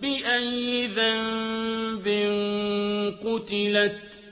بِأَيِّ ذَنبٍ قُتِلَتْ